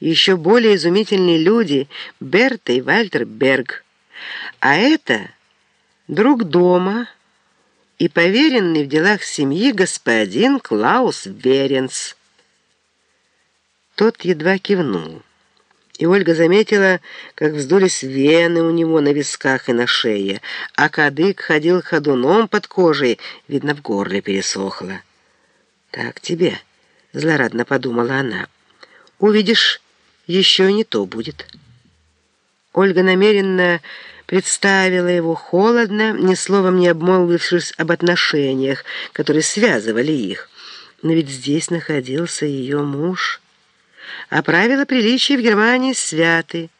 еще более изумительные люди Берта и Вальтер Берг. А это друг дома и поверенный в делах семьи господин Клаус Веренс. Тот едва кивнул. И Ольга заметила, как вздулись вены у него на висках и на шее, а кадык ходил ходуном под кожей, видно, в горле пересохло. «Так тебе», — злорадно подумала она, — «увидишь, еще не то будет». Ольга намеренно представила его холодно, ни словом не обмолвившись об отношениях, которые связывали их. Но ведь здесь находился ее муж — а правила приличия в Германии святы,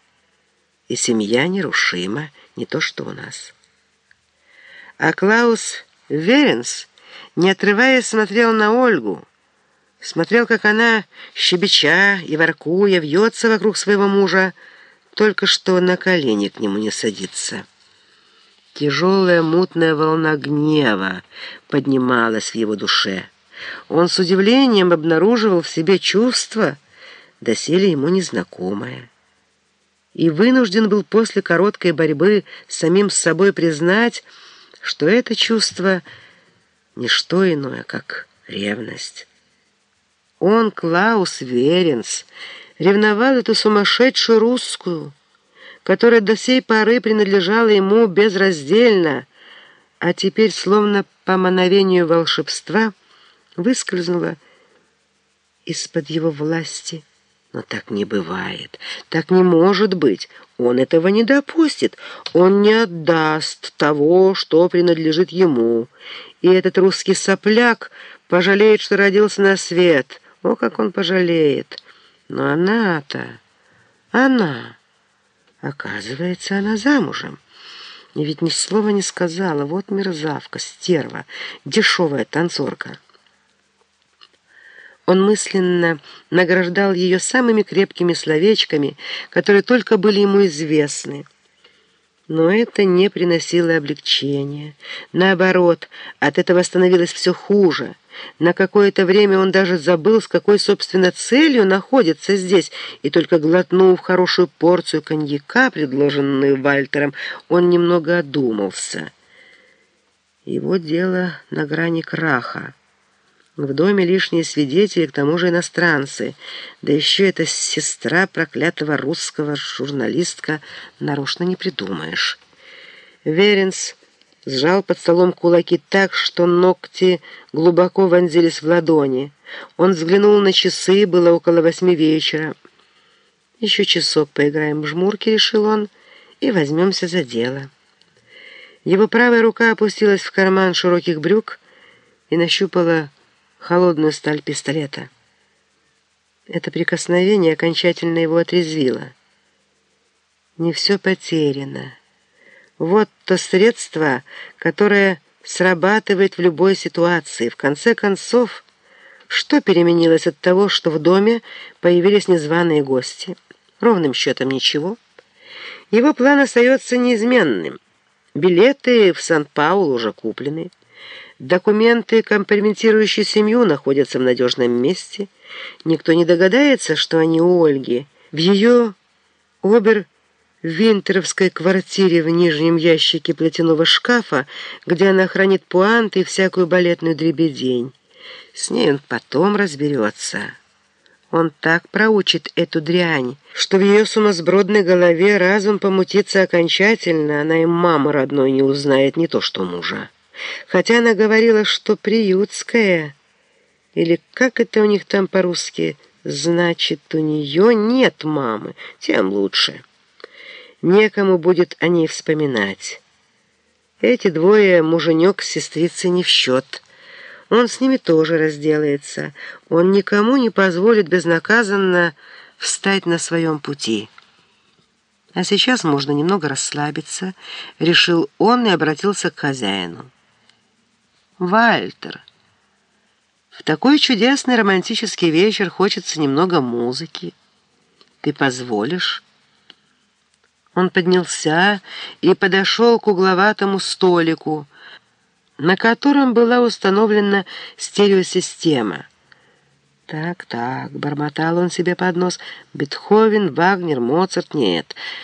и семья нерушима, не то что у нас. А Клаус Веренс, не отрываясь, смотрел на Ольгу, смотрел, как она, щебеча и воркуя, вьется вокруг своего мужа, только что на колени к нему не садится. Тяжелая мутная волна гнева поднималась в его душе. Он с удивлением обнаруживал в себе чувство, доселе ему незнакомое. И вынужден был после короткой борьбы с самим собой признать, что это чувство — не что иное, как ревность. Он, Клаус Веренс, ревновал эту сумасшедшую русскую, которая до сей поры принадлежала ему безраздельно, а теперь, словно по мановению волшебства, выскользнула из-под его власти. Но так не бывает, так не может быть. Он этого не допустит. Он не отдаст того, что принадлежит ему. И этот русский сопляк пожалеет, что родился на свет. О, как он пожалеет. Но она-то, она, оказывается, она замужем. И ведь ни слова не сказала. Вот мерзавка, стерва, дешевая танцорка. Он мысленно награждал ее самыми крепкими словечками, которые только были ему известны. Но это не приносило облегчения. Наоборот, от этого становилось все хуже. На какое-то время он даже забыл, с какой, собственно, целью находится здесь, и только глотнув хорошую порцию коньяка, предложенную Вальтером, он немного одумался. Его дело на грани краха. В доме лишние свидетели, к тому же иностранцы. Да еще эта сестра проклятого русского журналистка нарочно не придумаешь. Веренс сжал под столом кулаки так, что ногти глубоко вонзились в ладони. Он взглянул на часы, было около восьми вечера. «Еще часок поиграем в жмурки», — решил он, — «и возьмемся за дело». Его правая рука опустилась в карман широких брюк и нащупала холодную сталь пистолета. Это прикосновение окончательно его отрезвило. Не все потеряно. Вот то средство, которое срабатывает в любой ситуации. В конце концов, что переменилось от того, что в доме появились незваные гости? Ровным счетом ничего. Его план остается неизменным. Билеты в Сан-Паулу уже куплены. Документы, компрометирующие семью, находятся в надежном месте. Никто не догадается, что они у Ольги. В ее обер-винтеровской квартире в нижнем ящике платяного шкафа, где она хранит пуанты и всякую балетную дребедень. С ней он потом разберется. Он так проучит эту дрянь, что в ее сумасбродной голове разум помутится окончательно, она и маму родной не узнает, не то что мужа хотя она говорила, что приютская, или как это у них там по-русски, значит, у нее нет мамы, тем лучше. Некому будет о ней вспоминать. Эти двое, муженек с сестрицей, не в счет. Он с ними тоже разделается. Он никому не позволит безнаказанно встать на своем пути. А сейчас можно немного расслабиться, решил он и обратился к хозяину. Вальтер, в такой чудесный романтический вечер хочется немного музыки. Ты позволишь?» Он поднялся и подошел к угловатому столику, на котором была установлена стереосистема. Так, так, бормотал он себе под нос. Бетховен, Вагнер, Моцарт — нет.